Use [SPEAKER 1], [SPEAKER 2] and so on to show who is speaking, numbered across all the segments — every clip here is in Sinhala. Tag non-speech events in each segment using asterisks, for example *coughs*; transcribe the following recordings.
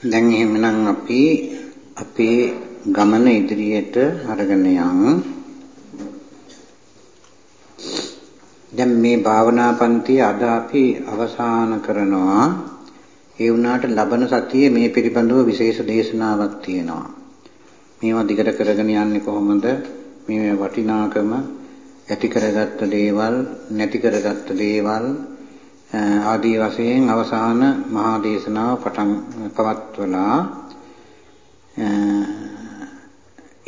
[SPEAKER 1] දැන් එහෙමනම් අපි අපේ ගමන ඉදිරියට අරගෙන යමු. දැන් මේ භාවනා පන්තිය අද අපි අවසන් කරනවා. ඒ වුණාට ලබන සතියේ මේ පිළිබඳව විශේෂ දේශනාවක් තියෙනවා. මේවා දිගට කරගෙන යන්නේ කොහොමද? මේ වටිනාකම ඇති කරගත්ත දේවල්, නැති කරගත්ත දේවල් ආදී වශයෙන් අවසාන මහා දේශනාව පටන් පවත්වලා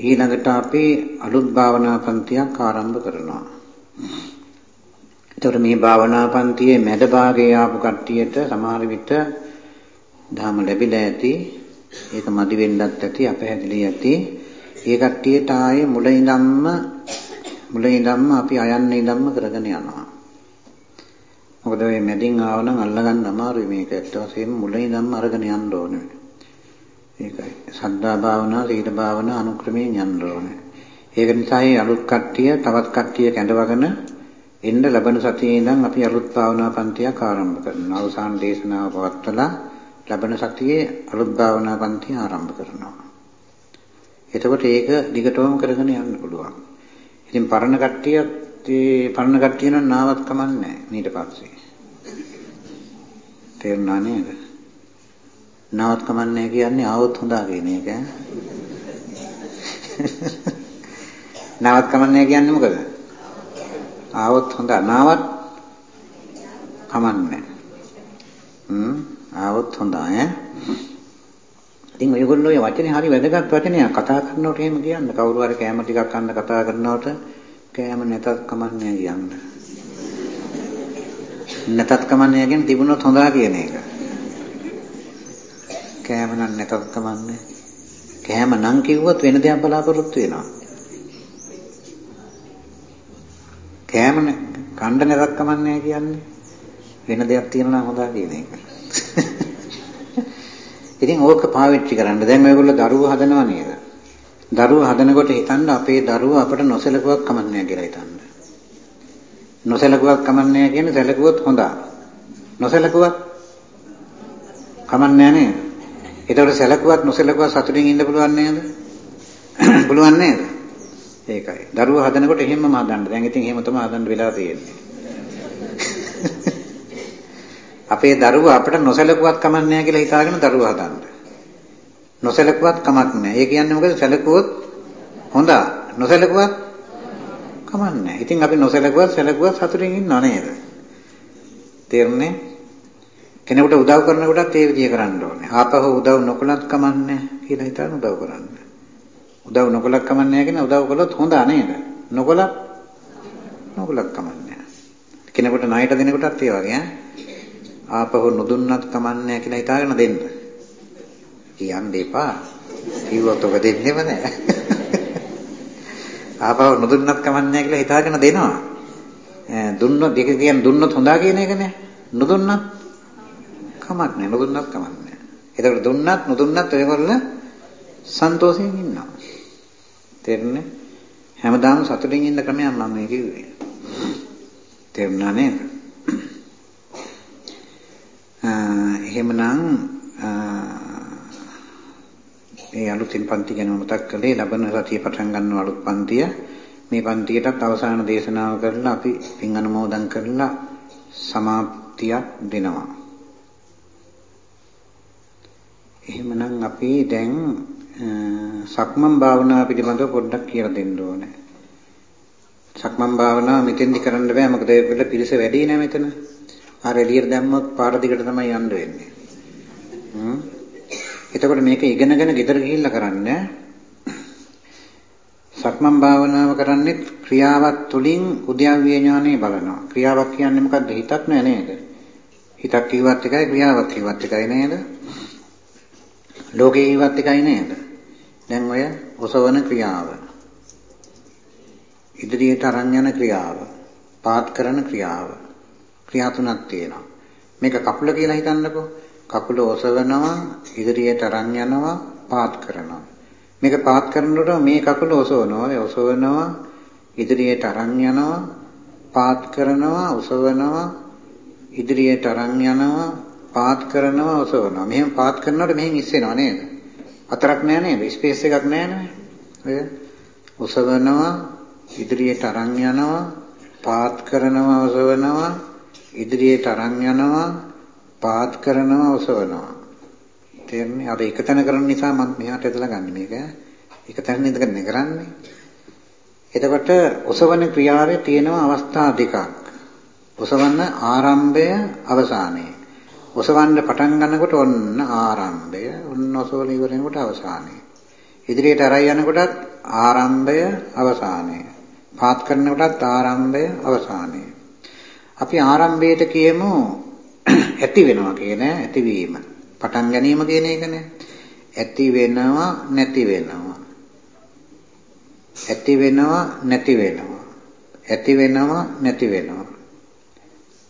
[SPEAKER 1] ඊළඟට අපි අලුත් භාවනා පන්තියක් ආරම්භ කරනවා. එතකොට මේ භාවනා පන්තියේ මැද භාගයේ ආපු කට්ටියට සමහර විට ධර්ම ලැබිලා ඇති. ඒක මදි වෙන්නත් ඇති, අපහැදිලි ඇති. ඒ කට්ටියට ආයේ මුල ඉඳන්ම මුල ඉඳන්ම අපි අයන්න ඉඳන්ම කරගෙන යනවා. මොකද මේ මැදින් ආව නම් අල්ලගන්න අමාරුයි මේක ඇත්ත වශයෙන්ම මුල ඉඳන්ම අරගෙන යන්න ඕනේ. ඒකයි. සද්ධා භාවනා, සීල භාවනා අනුක්‍රමයෙන් යන්න ඕනේ. ඒක නිසා මේ අලුත් කට්ටිය තවත් කට්ටිය කැඳවගෙන එන්න ලබන සතියේ ඉඳන් අපි අලුත් භාවනා පන්තියක් ආරම්භ කරනවා. අවසාන දේශනාව පවත්වලා ලබන සතියේ අලුත් භාවනා පන්තිය ආරම්භ කරනවා. එතකොට ඒක දිගටම කරගෙන යන්න පුළුවන්. ඉතින් පරණ කට්ටිය ඒ පරණ කට්ටිය නම් නාවත් කමන්නේ ඊට පස්සේ. තේරුණා නේද? නාවත් කමන්නේ කියන්නේ ආවොත් හොඳා කියන එක ඈ. නාවත් කමන්නේ කියන්නේ මොකද? ආවොත් හොඳා නාවත් කමන්නේ. හ්ම් ආවොත් හොඳා ඈ. ඉතින් ඔයගොල්ලෝ මේ වචනේ හරි වැදගත් වචනයක් කතා කරනකොට එහෙම කියන්න කවුරු හරි කැම ටිකක් කන්න කතා කරනකොට කෑම නැතත් කමන්නේ කියන්න. නැතත් කමන්නේ කියන්නේ තිබුණොත් හොඳා කියන එක. කෑම නම් නැතත් කමන්නේ. කෑම නම් කිව්වොත් වෙන දෙයක් බලාපොරොත්තු වෙනවා. කෑම කණ්ඩ නැතත් කමන්නේ කියන්නේ වෙන දෙයක් තියෙනවා නම් හොඳා කියන එක. *laughs* ඉතින් ඕක පාවිච්චි කරන්න. දැන් ඔයගොල්ලෝ දරුවෝ හදනවා නේද? දරුවෝ හදනකොට හිතන්න අපේ දරුවා අපට නොසලකුවක් කමන්නේ කියලා හිතන්න. නොසලකුවක් කමන්නේ කියන්නේ සැලකුවොත් හොඳා. නොසලකුවක් කමන්නේ නේද? ඒතකොට සැලකුවක් නොසලකුවක් සතුටින් ඉන්න පුළුවන් නේද? *clears throat* පුළුවන් නේද? ඒකයි. දරුවෝ හදනකොට එහෙමම හදන්න. දැන් ඉතින් එහෙම තමයි හදන්න වෙලා තියෙන්නේ. *laughs* අපේ දරුවා අපට නොසලකුවක් කමන්නේ කියලා හිතාගෙන දරුවා හදන්න. නොසලකුවත් කමක් නැහැ. ඒ කියන්නේ මොකද? සැලකුවොත් හොඳා. නොසලකුවත් කමක් නැහැ. ඉතින් අපි නොසලකුවත් සැලකුවත් සතුටින් ඉන්නව නේද? තේරුණේ? කෙනෙකුට උදව් කරනකොටත් ඒ විදිය කරන්න ඕනේ. ආපහු උදව් නොකළත් කමක් නැහැ කියලා හිතාන උදව් කරන්න. උදව් නොකළත් කමක් නැහැ කියන උදව් කළොත් හොඳා නේද? නොකළත් නොකළත් කමක් නැහැ. කෙනෙකුට ණයට දෙනකොටත් ඒ වගේ ඈ. ආපහු නොදුන්නත් කමක් නැහැ කියලා හිතාගෙන දෙන්න. කියන්න එපා. කිව්වොත් ඔබ දෙන්නෙම නෑ. *laughs* ආපහු නොදුන්නත් කමන්නේ කියලා හිතාගෙන දෙනවා. දුන්නොත් දෙක කියන්නේ දුන්නොත් හොඳා කියන එක නේ. නොදුන්නත් කමක් නෑ. නොදුන්නත් කමක් නෑ. ඒකට දුන්නත් නොදුන්නත් ඔයගොල්ලෝ සන්තෝෂයෙන් ඉන්නවා. තේරුණේ? හැමදාම සතුටින් ඉන්න ක්‍රමයක් මම මේ කිව්වේ. තේරුණා නේද? එහෙමනම් මේ අලුතින් පන්ති ගැන මතක් කළේ ලබන සතිය පටන් ගන්න අලුත් පන්තිය. මේ පන්තියටත් අවසාන දේශනාව කරලා අපි පින් අනුමෝදන් කරලා සමාප්තියක් දෙනවා. එහෙමනම් අපි දැන් සක්මන් භාවනාව පිළිබඳව පොඩ්ඩක් කියලා දෙන්න ඕනේ. සක්මන් භාවනාව මෙතෙන්දි කරන්න බෑ මොකද ඒකවල පිරිස වැඩි නෑ මෙතන. ආර එළියට දැම්මොත් පාර දිගට තමයි යන්න වෙන්නේ. හ්ම් එතකොට මේක ඉගෙනගෙන ගෙදර ගිහිල්ලා කරන්න. සක්මන් භාවනාව කරන්නේ ක්‍රියාවක් තුළින් උද්‍යව්‍ය ඥානෙ බලනවා. ක්‍රියාවක් කියන්නේ මොකද්ද? හිතක් නෑ නේද? හිතක් කිව්වත් එකයි ක්‍රියාවක් කිව්වත් එකයි නේද? ලෝකේ කිව්වත් එකයි නේද? දැන් ඔය ඔසවන ක්‍රියාව. ඉදිරියට අරන් යන ක්‍රියාව. පාත් කරන ක්‍රියාව. ක්‍රියා තුනක් තියෙනවා. මේක කකුල කියලා හිතන්නකෝ. කකුල ඔසවනවා ඉදිරියට අරන් යනවා පාත් කරනවා මේක පාත් කරනකොට මේ කකුල ඔසවනවා ඔසවනවා ඉදිරියට අරන් යනවා පාත් කරනවා ඔසවනවා ඉදිරියට අරන් යනවා පාත් කරනවා ඔසවනවා. මෙහෙම පාත් කරනකොට මෙහෙන් ඉස්සෙනවා නේද? අතරක් නෑ නේද? ස්පේස් එකක් නෑ නේද? ඔය ඔසවනවා ඉදිරියට අරන් යනවා පාත් කරනවා ඔසවනවා ඉදිරියට අරන් යනවා පාත් කරනවා ඔසවනවා. තේරෙන්නේ අර එක තැන කරන නිසා මම මෙහාට ඇදලා ගන්න මේක. එක තැන ඉඳගෙන කරන්නේ. එතකොට ඔසවන ක්‍රියාවේ තියෙනවා අවස්ථා දෙකක්. ඔසවන්න ආරම්භය අවසානය. ඔසවන්න පටන් ගන්නකොට ඔන්න ආරම්භය ඔන්න ඔසවල ඉවර වෙනකොට අවසානය. ඉදිරියට අරයි යනකොටත් ආරම්භය අවසානය. පාත් කරනකොටත් ආරම්භය අවසානය. අපි ආරම්භයට කියමු *coughs* ඇති වෙනවා කියන ඇතිවීම. පටන් ගැනීම කියන එකනේ ඇති වෙනවා නැති වෙනවා. ඇති වෙනවා නැති වෙනවා. ඇති වෙනවා නැති වෙනවා.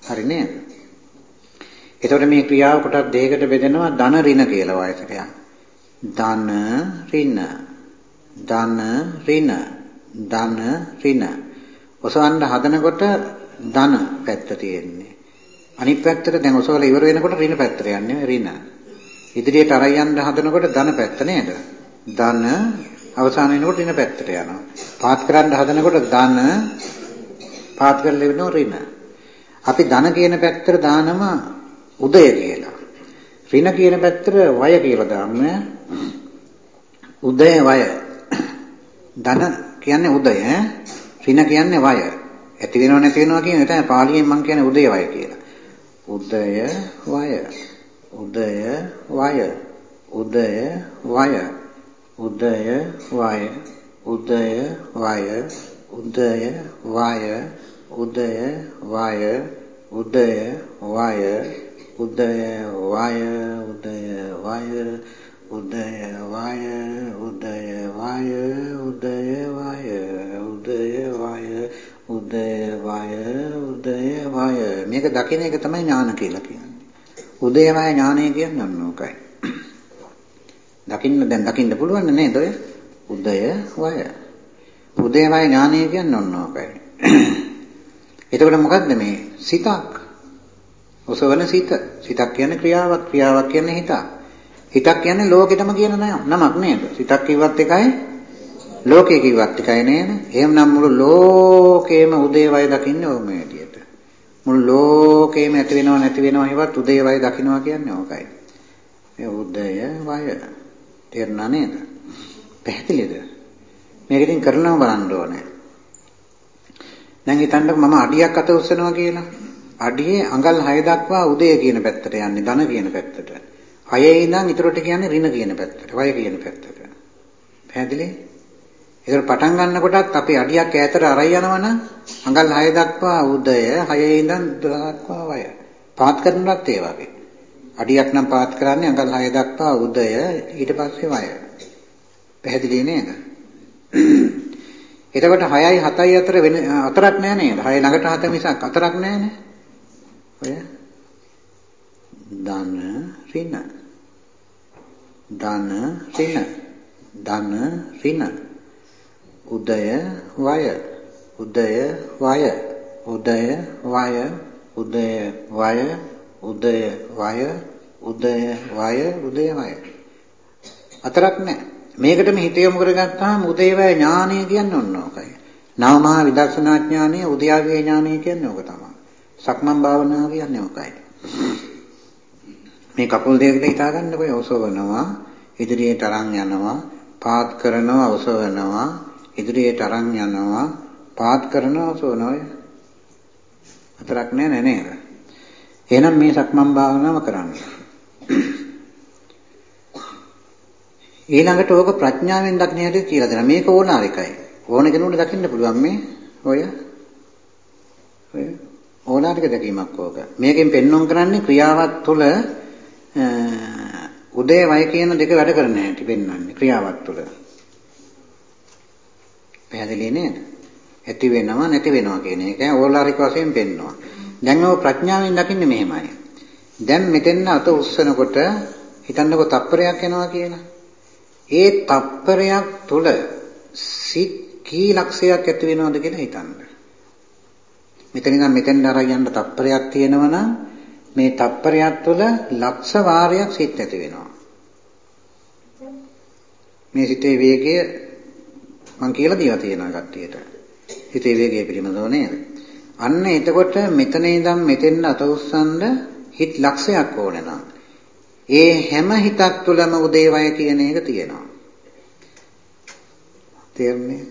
[SPEAKER 1] හරි නේද? එතකොට මේ ක්‍රියාව කොටස් දෙකකට බෙදෙනවා ධන ඍණ කියලා වයසට යන. ධන ඍණ. ධන ඍණ. ධන ඍණ. ඔසවන්න හදනකොට ධන පැත්ත තියෙන්නේ. අනිත් පැත්තට දැන් ඔසවලා ඉවර වෙනකොට ඍණ පැත්තට යන්නේ ඍණ. ඉදිරියට අරන් යන්න හදනකොට ධන පැත්ත නේද? ධන අවසාන වෙනකොට ඍණ පැත්තට යනවා. පාත් කරන්න හදනකොට ධන පාත් කරලා වෙනවා ඍණ. අපි ධන කියන පැත්තට දානවා උදය කියලා. ඍණ කියන පැත්තට වය කියලා දාන්නේ. උදය වය. ධන කියන්නේ උදය. ඍණ කියන්නේ වය. ඇති වෙනව නැති වෙනවා කියන එක තමයි පාලියෙන් මම කියන්නේ උදය වය කියලා. උදය වය උදය වය උදය වය උදය වය උදය වය උදය වය උදය වය උදය වය උදය වය උදය වය උදය වය උදය වය උදය වය උදය වය උදය වය උදය වය මේක දකින එක තමයි ඥාන කියලා කියන්නේ. උදය වය ඥානය කියන්නේ ඔන්න ඕකයි. දකින්න දැන් දකින්න පුළුවන් නේද ඔය? උදය වය. උදය වය ඥානය කියන්නේ ඔන්න ඕකයි. එතකොට මොකද්ද මේ සිතක්? ඔසවන සිත. සිතක් කියන්නේ ක්‍රියාවක්, ක්‍රියාවක් කියන්නේ හිතක්. හිතක් කියන්නේ ලෝකෙටම කියන නමක් නේද? සිතක් කිව්වත් එකයි, ලෝකේ කිව්වත් එකයි නේද? එහෙමනම් මුළු ලෝකේම උදේවය දකින්නේ ඕම විදියට. මුළු ලෝකේම ඇති වෙනව නැති වෙනව හේවත් උදේවය දකින්නවා කියන්නේ ඕකයි. මේ උදය වය. තේරුණා නේද? පැහැදිලිද? මේක ඉතින් කරනවා බලන්න ඕනේ. දැන් හිතන්නකො මම අඩියක් අත උස්සනවා කියලා. අඩියේ අඟල් 6 දක්වා උදය කියන පැත්තට යන්නේ ධන කියන පැත්තට. 6 ඉඳන් ඊටරට කියන්නේ ඍණ කියන පැත්තට, වය කියන පැත්තට. පැහැදිලි? ඒක පටන් ගන්නකොටත් අපි අඩියක් ඈතට අරයි යනවනම් අඟල් 6 දක්වා උදය, 6 ඉඳන් 12 දක්වා වය. පාත් කරනවත් ඒ වගේ. අඩියක් නම් පාත් කරන්නේ අඟල් 6 දක්වා උදය, ඊට පස්සේ වය. පැහැදිලි නේද? *clears throat* එතකොට 6යි 7යි අතර වෙන අතරක් නෑ නේද? 6 ළඟට 7 මිසක් අතරක් නෑනේ. ඔය ධන ඍණ ධන ඍණ ධන ඍණ උදය වය. උදය වය. උදය වය. උදය වය. උදය වය. උදය වය. උදය වය. අතරක් නැහැ මේකටම හිත යොමු කරගත්තාම උදේවය ඥානය කියන්නේ ඔන්න ඕකයි. නවමහා විදර්ශනා ඥානය උද්‍යාවේ ඥානය කියන්නේ ඕක තමයි. සක්මන් භාවනාව කියන්නේ මොකයි? මේ කකුල් දෙකට හිතා ගන්නකො ඔසවනවා, ඉදිරියට අරන් යනවා, පාත් කරනවා, ඔසවනවා, ඉදිරියට අරන් යනවා, පාත් කරනවා, ඔසවනවා. අතරක් නෑ නේද? එහෙනම් මේ සක්මන් භාවනාව කරන්න. ඊළඟට ඕක ප්‍රඥාවෙන් දක්න හැටි කියලා දෙනවා. මේක ඕනාරිකයි. ඕන කෙනෙකුට දකින්න පුළුවන් මේ ඔය ඔය ඕලාරික දැකීමක් ඕක. මේකෙන් පෙන්වන්න කරන්නේ ක්‍රියාවක් තුළ උදේ වය කියන දෙක වැඩ කරන හැටි පෙන්වන්නේ ක්‍රියාවක් තුළ. පැහැදිලි නේද? ඇති වෙනවා නැති වෙනවා කියන එක ඕලාරික වශයෙන් පෙන්වනවා. දැන් ඔය ප්‍රඥාවෙන් දකින්නේ මෙහෙමයි. දැන් මෙතෙන් අත උස්සනකොට හිතන්නකො තප්පරයක් යනවා කියලා. ඒ තප්පරයක් තුළ සිත් කී ලක්ෂයක් ඇති වෙනවද කියලා හිතන්න. මෙතන ඉඳන් මෙතෙන් අරන් යන්න තප්පරයක් තියෙනවා නම් මේ තප්පරයක් තුළ ලක්ෂ වාරයක් සිත් ඇති වෙනවා. මේ සිතේ වේගය මම කියලා දීලා තියෙනවා කට්ටියට. හිතේ වේගය පිළිබඳව නේද? අන්න එතකොට මෙතන ඉඳන් මෙතෙන් අත උස්සන්න හිත ලක්ෂයක් ඕන නම් ඒ හැම හිතක් තුළම උදේවය කියන එක තියෙනවා. තේරුණේ?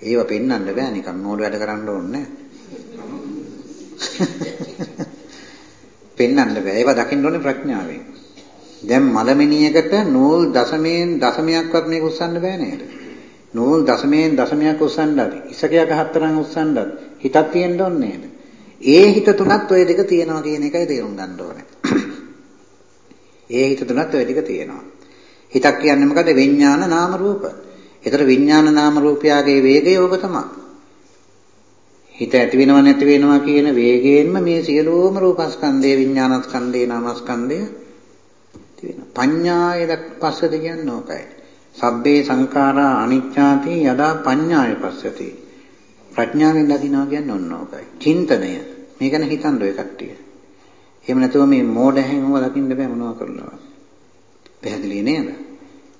[SPEAKER 1] ඒව පෙන්වන්න බෑ නිකන් නෝඩ වැඩ කරන්න ඕනේ *laughs* පෙන්වන්න බෑ ඒව දකින්න ඕනේ ප්‍රඥාවෙන් දැන් මලමිනියකට නූල් දශමයෙන් දශමයක්වත් මේක උස්සන්න බෑ නේද නූල් දශමයෙන් දශමයක් උස්සන්නත් ඉසකයක් හතරක් උස්සන්නත් හිතක් තියෙන්න ඕනේ නේද ඒ හිත තුනත් ওই දෙක තියෙනවා කියන එකයි තේරුම් ගන්න ඕනේ ඒ හිත තුනත් ওই දෙක තියෙනවා හිතක් කියන්නේ මොකද විඥාන නාම රූප ඒතර විඥාන නාම රූපයාගේ වේගය ඕක තමයි. හිත ඇති වෙනව නැති වෙනවා කියන වේගයෙන්ම මේ සියලුම රූපස්කන්ධය විඥානස්කන්ධය නාමස්කන්ධය ඇති වෙනවා. පඤ්ඤාය පස්සද කියන්නේ ඕකයි. සබ්බේ සංඛාරා අනිච්ඡාති යදා පඤ්ඤාය පස්සති. ප්‍රඥාවෙන් දකින්නවා කියන්නේ ඔන්න ඕකයි. චින්තනය. මේ ගැන හිතන්න ඔය කට්ටිය. එහෙම නැතුව මේ මෝඩ හැංගුම දකින්න බෑ මොනවා කරලා. පැහැදිලි නේද?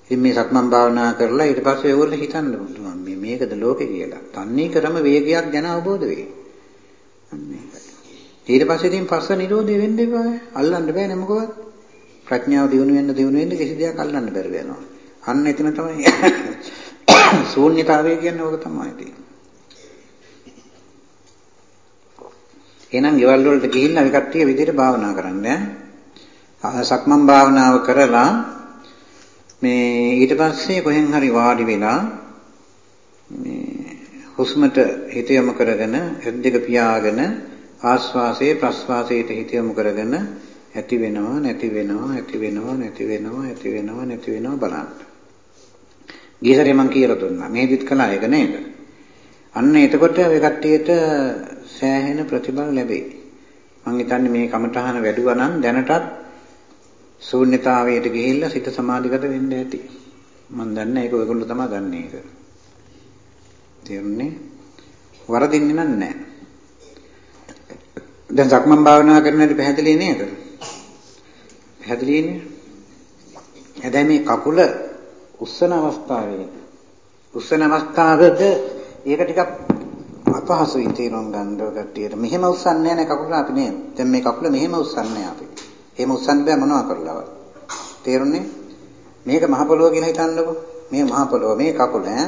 [SPEAKER 1] ඉතින් මේ සක්මන් භාවනා කරලා ඊට පස්සේ ඒගොල්ලෝ හිතන්න පුළුවන් මේ මේකද ලෝකේ කියලා. තන්නේ ක්‍රම වේගයක් ගැන අවබෝධ වෙයි. ඊට පස්සේ ඉතින් පස්ස නිරෝධය වෙන්න එපා. අල්ලන්න බෑනේ මොකවත්. ප්‍රඥාව දිනු වෙන්න දිනු වෙන්න කිසි දෙයක් අල්ලන්න බැරි වෙනවා. අන්න එතන තමයි *coughs* ශූන්‍යතාවය කියන්නේ ඕක තමයි තියෙන්නේ. එහෙනම් ගෙවල් වලට ගිහිල්ලා අපි කට්ටිය විදිහට භාවනා කරන්න ඈ. සක්මන් භාවනාව කරලා මේ ඊට පස්සේ කොහෙන් හරි වාඩි වෙලා මේ හුස්මට හිත යොමු කරගෙන ඇස් දෙක පියාගෙන ආස්වාසයේ ප්‍රස්වාසයට හිත යොමු කරගෙන ඇති වෙනවා නැති වෙනවා ඇති වෙනවා නැති වෙනවා ඇති වෙනවා නැති වෙනවා බලන්න. ගියසරේ මම කියලා දුන්නා. මේ දිත් කළා ඒක නේද? අන්න එතකොට ඔය කට්ටියට සෑහෙන ප්‍රතිඵල ලැබෙයි. මම හිතන්නේ මේ කමඨහන වැඩුවා නම් දැනටත් ශූන්‍යතාවයට ගිහිල්ලා සිත සමාධිගත වෙන්න ඇති. මම දන්නේ ඒක ඔයගොල්ලෝ තමයි දන්නේ ඒක. තේරුණේ? වරදින්නේ නැහැ. දැන් සක්මන් භාවනා කරන හැටි පැහැදිලි නේද? පැහැදිලිනේ? හැබැයි මේ කකුල උස්සන අවස්ථාවේ උස්සන අවස්ථාවද ඒක ටිකක් අපහසුයි තේරුම් ගන්න කට්ටියට. මෙහෙම උස්සන්නේ නැහැ කකුල අපි නේද? දැන් මේ කකුල මෙහෙම උස්සන්නේ අපි. එහෙම උස්සන්න බෑ මොනවා කරලවත්. තේරුණේ? මේක මහ පොළොව කියලා හිතන්නකෝ. මේ මහ පොළොව මේ කකුල ඈ.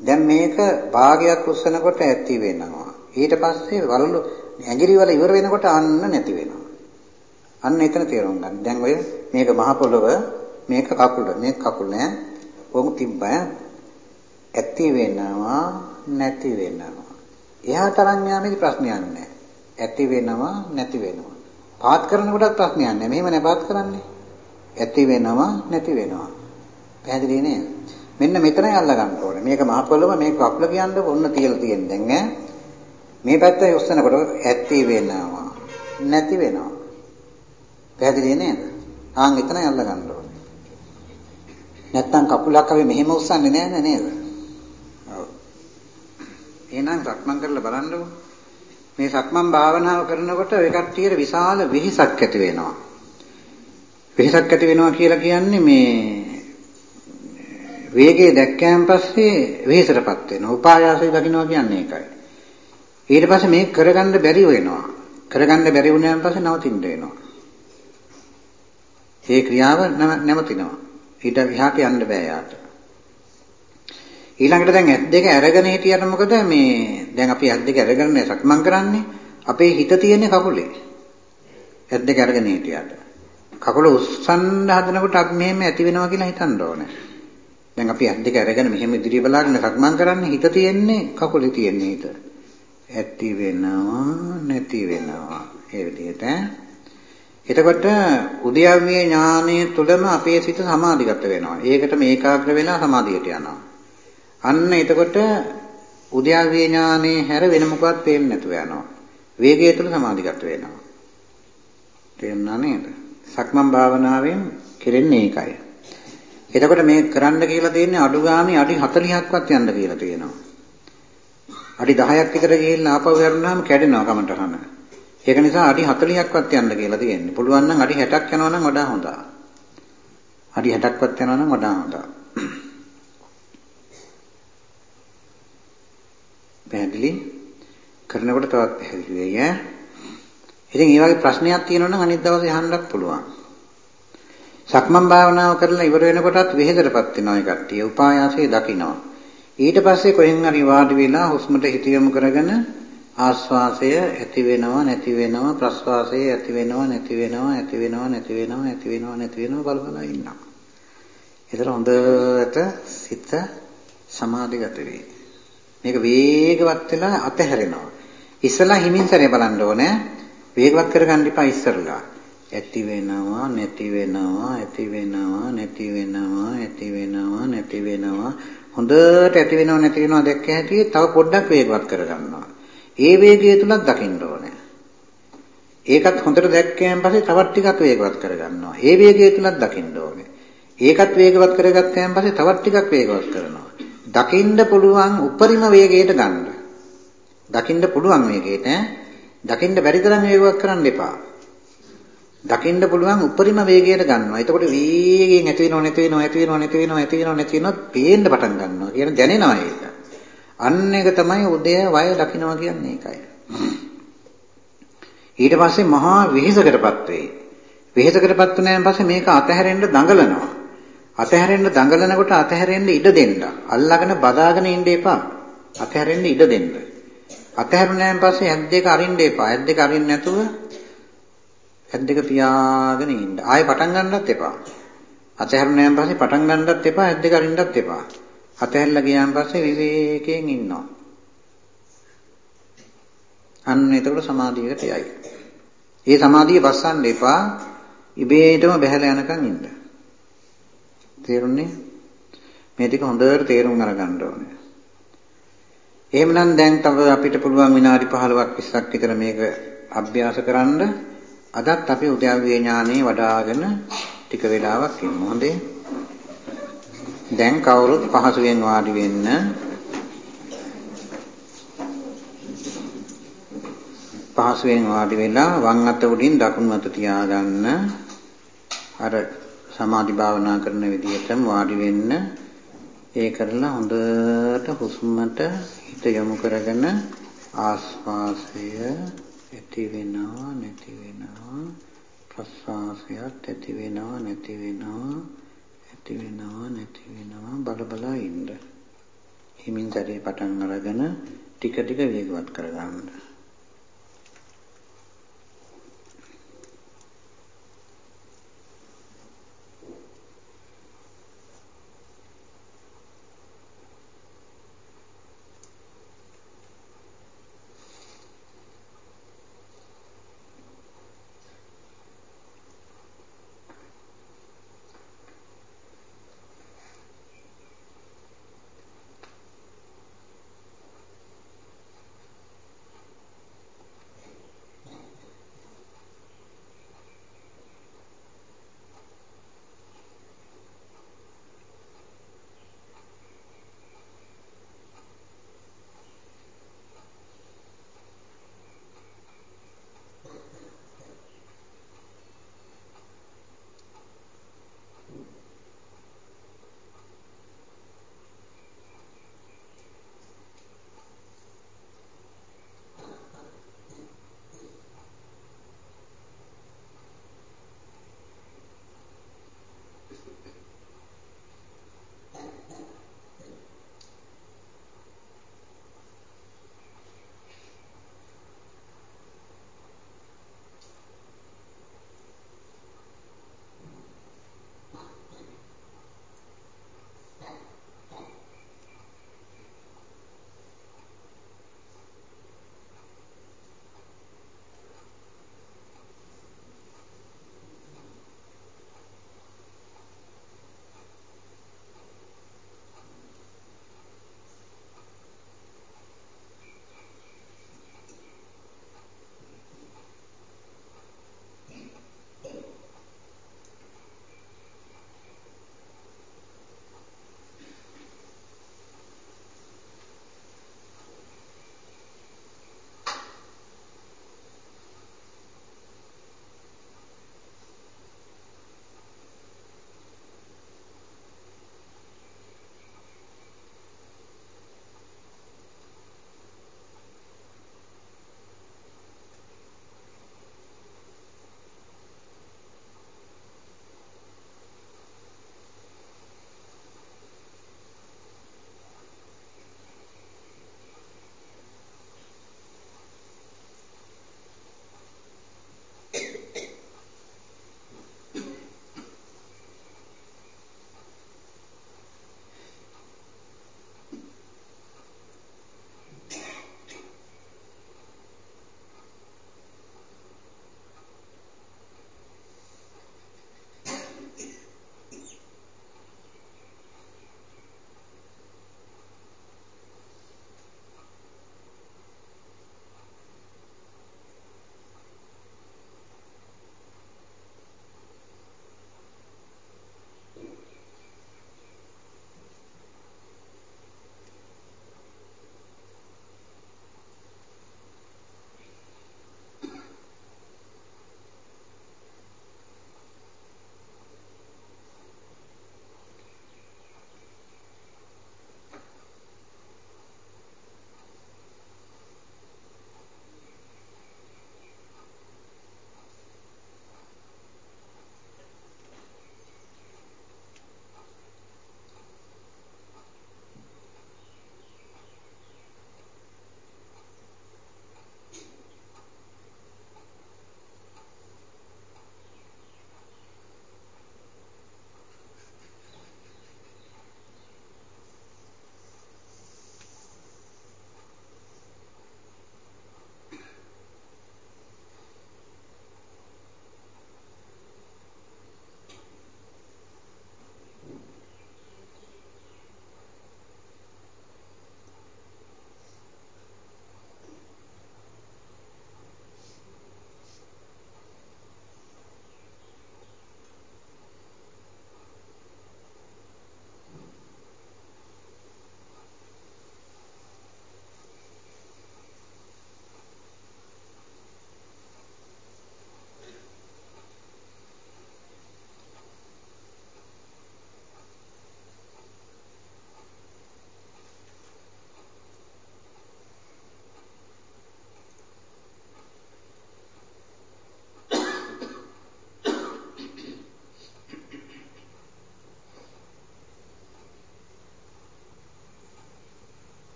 [SPEAKER 1] දැන් මේක භාගයක් උස්සනකොට ඇති වෙනවා. ඊට පස්සේ වලලු ඇඟිලි වල ඉවර වෙනකොට අන්න නැති වෙනවා. අන්න එතන තේරුම් ගන්න. දැන් ඔය මේක මහ පොළොව මේක කකුල මේක කකුල නෑ. ඕක තිබ්බා ඇති වෙනවා නැති වෙනවා. එහාට අරන් යාමේදී ප්‍රශ්නයක් නැහැ. ඇති වෙනවා නැති වෙනවා. පාත් කරනකොටත් ප්‍රශ්නයක් නැහැ. මෙහෙම නේ පාත් කරන්නේ. ඇති වෙනවා නැති වෙනවා. පැහැදිලි නේද? මෙන්න මෙතනයි අල්ල ගන්න ඕනේ. මේක මහ පොළොව මේක කකුල කියන්නේ ඔන්න තියලා තියෙන දැන් ඈ. මේ පැත්ත යොස්සනකොට ඇති වෙනවා නැති වෙනවා. පැහැදිලි නේද? ආන් එතනයි අල්ල ගන්න ඕනේ. නැත්තම් කකුලක් අපි මෙහෙම උස්සන්නේ නැහැ නේද? ඔව්. එහෙනම් සක්මන් කරලා බලන්නකෝ. මේ සක්මන් භාවනාව කරනකොට ඔය කට්ටියට විශාල වෙහෙසක් ඇති වෙනවා. වෙහෙසක් ඇති වෙනවා කියලා කියන්නේ මේ වේගය දැක්කයන් පස්සේ වෙහෙසටපත් වෙනවා. උපායාසය දකින්නවා කියන්නේ ඒකයි. ඊට පස්සේ මේක කරගන්න බැරි වෙනවා. කරගන්න බැරි වුණාන් පස්සේ නවතින්න වෙනවා. ඒ ක්‍රියාව නැවතිනවා. ඊට විහාට යන්න බෑ යාට. ඊළඟට දැන් ඇස් දෙක අරගෙන හිටියට මොකද මේ දැන් අපි ඇස් දෙක අරගෙන සක්මන් කරන්නේ අපේ හිත තියෙන්නේ කකුලේ. ඇස් දෙක අරගෙන හිටියට. කකුල උස්සන්න හදනකොට අපි මෙහෙම ඇති වෙනවා කියලා හිතන්න ඕනේ. දැන් අපි ඇස් දෙක අරගෙන මෙහෙම ඉදිරිය බලාගෙන සක්මන් කරන්නේ හිත තියෙන්නේ කකුලේ තියෙන්නේ හිත. ඇති වෙනවා නැති වෙනවා. ඒ විදිහට එතකොට උද්‍යව්‍ය ඥානයේ තුලම අපේ සිත සමාධිගත වෙනවා. ඒකට මේකාග්‍ර වෙලා සමාධියට යනවා. අන්න එතකොට උද්‍යාවේ ඥානේ හැර වෙන මොකවත් පේන්නේ නැතුව යනවා. වේගය තුළ සමාධිගත වෙනවා. තේරුණා නේද? සක්මන් භාවනාවෙන් කෙරෙන්නේ ඒකයි. එතකොට මේ කරන්න කියලා තියෙන්නේ අඩු ගානේ අඩි 40ක්වත් යන්න කියලා තියෙනවා. අඩි 10ක් විතර ගිහිල්ලා ආපහු යරුණාම කැඩෙනවා කමටහන. ඒක නිසා අඩි 40ක්වත් යන්න කියලා තියෙන්නේ. පුළුවන් නම් අඩි 60ක් යනවා නම් වඩා හොඳයි. අඩි 60ක්වත් යනවා නම් වඩා හොඳයි. පැහැදිලි කරනකොට තවත් පැහැදිලි වෙයි ඈ. ඉතින් මේ වගේ ප්‍රශ්නයක් තියෙනවා නම් අනිත් දවසේ අහන්නත් පුළුවන්. සක්මන් භාවනාව කරලා ඉවර වෙනකොටත් වෙහෙදටපත් වෙනවා ඒ කට්ටිය. උපායාසයේ දකින්නවා. ඊට පස්සේ කොහෙන් හරි වාඩි වෙලා හුස්මට හිත යොමු කරගෙන ආස්වාසය ඇති වෙනවා නැති වෙනවා ප්‍රස්වාසය ඇති වෙනවා නැති වෙනවා ඇති වෙනවා නැති වෙනවා ඇති වෙනවා නැති වෙනවා බල බල ඉන්නවා. ඒතර හොඳට සිත සමාධිගත වෙයි. මේක වේගවත් වෙලා අතහැරෙනවා. ඉස්සලා හිමින් සැරේ බලන්න ඕනේ. වේගවත් කරගන්න එපා ඉස්සරලා. ඇති වෙනවා නැති වෙනවා ඇති වෙනවා නැති වෙනවා ඇති වෙනවා නැති වෙනවා හොඳට ඇති වෙනව නැති වෙනව දැක්ක හැටි තව පොඩ්ඩක් වේගවත් කරගන්නවා. ඒ වේගය තුලක් දකින්න ඕනේ. ඒකත් හොඳට දැක්කයන් පස්සේ තවත් ටිකක් වේගවත් කරගන්නවා. ඒ වේගය තුලක් දකින්න ඕනේ. ඒකත් වේගවත් කරගත්තයන් පස්සේ තවත් ටිකක් වේගවත් කරනවා. දකින්න පුළුවන් උපරිම වේගයට ගන්න. දකින්න පුළුවන් වේගයට ඈ. දකින්න බැරි තරම් වේගවත් කරන්න එපා. දකින්න පුළුවන් උපරිම වේගයට ගන්නවා. එතකොට වේගයෙන් ඇති වෙනව නැති වෙනව ඇති වෙනව නැති වෙනව ඇති වෙනව නැති වෙනව පේන්න පටන් ගන්නවා. කියන දැනෙනවා ඒක. අන්න එක තමයි උදය වය දකින්නවා කියන්නේ ඒකයි. ඊට පස්සේ මහා විහිසකටපත් වෙයි. විහිසකටපත් වුණාන් පස්සේ මේක අතහැරෙන්න දඟලනවා. අතහැරෙන්න දඟලනකොට අතහැරෙන්න ඉඩ දෙන්න. අල්ලගෙන බදාගෙන ඉන්න එපා. අතහැරෙන්න ඉඩ දෙන්න. අතහැරුණාන් පස්සේ ඇස් දෙක අරින්න එපා. ඇස් දෙක අරින්න නැතුව ඇස් දෙක පියාගෙන ඉන්න. ආයෙ පටන් ගන්නත් එපා. අතහැරුණාන් පස්සේ පටන් ගන්නත් එපා, ඇස් දෙක අරින්නත් එපා. අතහැරලා ගියාන් පස්සේ විවේකයෙන් ඉන්නවා. අන්න එතකොට සමාධියකට යයි. ඒ සමාධිය බස්සන්න එපා. ඉබේටම බහැලා යනකම් ඉන්න. තේරුණේ? මේ ටික හොඳට තේරුම් අරගන්න ඕනේ. එහෙමනම් දැන් තව අපිට පුළුවන් විනාඩි 15ක් 20ක් විතර මේක අභ්‍යාස කරන්න අදත් අපි උද්‍යව්‍ය ඥානෙ වඩ아가න ටික වෙලාවක් ඉමු. හොඳේ. දැන් කවුරුත් පහසුවෙන් වාඩි වෙන්න. පහසුවෙන් වාඩි වෙලා වම් අත උඩින් දකුණු අත තියාගන්න. අර සමාධි භාවනා කරන විදිහටම වාඩි වෙන්න. ඒ කරලා හොඳට හුස්මට හිත යොමු කරගෙන ආස්වාසය ඇති වෙනවා නැති වෙනවා ප්‍රස්වාසයත් ඇති වෙනවා නැති වෙනවා ඇති වෙනවා නැති වෙනවා බල බල ඉන්න. හිමින් සැරේ පටන් අරගෙන ටික ටික වේගවත් කරගන්න.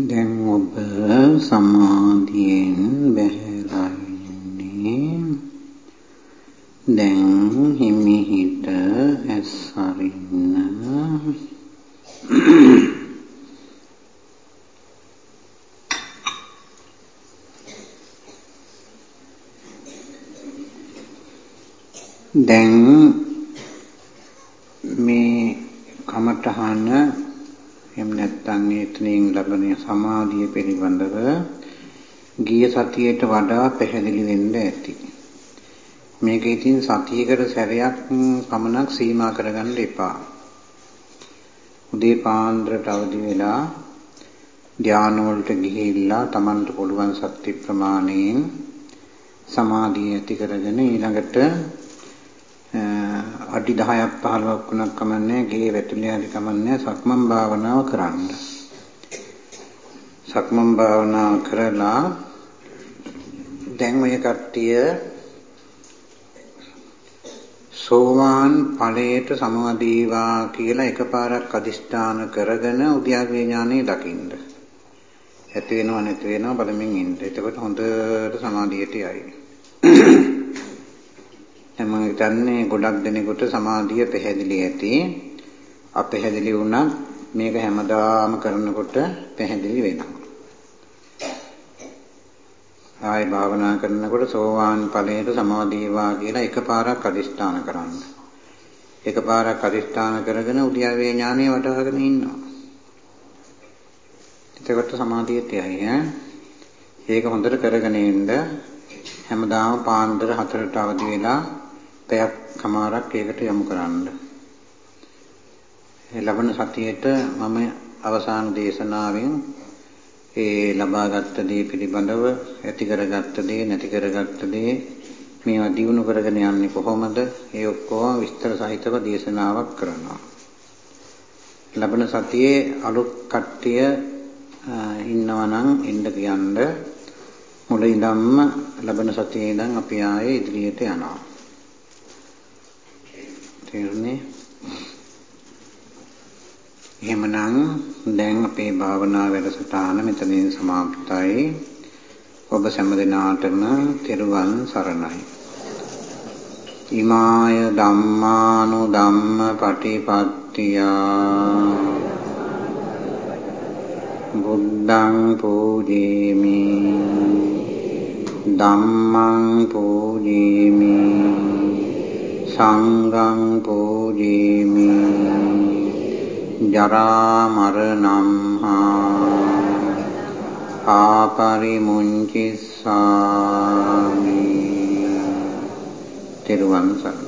[SPEAKER 1] දැන් ඔබ සමාධියෙන් බැහැලා ඉන්නේ දැන් හිමිහිට ඇස් අරින්න දැන් මේ කමඨහන එහෙම නැත්නම් ඒතනින් ලැබෙන සමාධිය පිළිබඳව ගිය සතියේට වඩා පැහැදිලි වෙන්න ඇති. මේක ඉතින් සතියකට සැරයක් පමණක් සීමා කරගන්න එපා. උදේ පාන්දරට අවදි වෙලා ධාන වලට ගිහිල්ලා Tamanට පුළුවන් ශක්ති ප්‍රමාණයෙන් සමාධිය ඇති කරගෙන ඊළඟට අඩි 10ක් 15ක් වුණත් කමන්නේ ගේ වැටුලිය හරි කමන්නේ සක්මන් භාවනාව කරන්න. සක්මන් භාවනාව කරලා දැන් ඔය කට්ටිය සෝවාන් ඵලයට සමාදීවා කියලා එකපාරක් අදිෂ්ඨාන කරගෙන උද්‍යාවේ ඥානෙ දකින්න. ඇති වෙනව නැති වෙනව බලමින් ඉන්න. එතකොට හොඳට සමාධියට යයි. *clears throat* මම හිතන්නේ ගොඩක් දෙනෙකුට සමාධිය පැහැදිලි ඇති. අපැහැදිලි වුණත් මේක හැමදාම කරනකොට පැහැදිලි වෙනවා. ආයි භාවනා කරනකොට සෝවාන් ඵලයට සමාදීවා කියලා එකපාරක් අදිස්ථාන කරන්න. එකපාරක් අදිස්ථාන කරගෙන උද්‍යාවේ ඥානය වටහාගෙන ඉන්නවා. එතකොට සමාධියට යයි ඈ. ඒක හොඳට කරගෙන ඉන්න හැමදාම පාන්දර 4ට අවදි වෙලා පැයක් කමාරක් ඒකට යොමු කරන්න. ලබන සතියේට මම අවසාන දේශනාවෙන් ඒ ලබාගත් දේ පිළිබඳව ඇති කරගත්ත දේ නැති කරගත්ත දේ මේවා දිනු කරගෙන යන්නේ කොහොමද? ඒ ඔක්කොම විස්තර සහිතව දේශනාවක් කරනවා. ලබන සතියේ අලුත් කට්ටිය ඉන්නවා නම් එන්න කියන්න මුලින්දම්ම ලබන සතියේ ඉඳන් අපි ආයේ ඉදිරියට යනවා. තේරුණේ? එහෙමනම් දැන් අපේ භාවනා වැඩසටහන මෙතනින් සමාප්තයි. ඔබ සෑම දිනාටම තෙරුවන් සරණයි. ඉමාය ධම්මානු ධම්ම පටිපත්තියා බුද්ධං පූජේමි ධම්මං පූජේමි සංඝං පූජේමි ජරා මරණම් හා ආපරිමුංචිස්සාමි තෙරුවන් සරණයි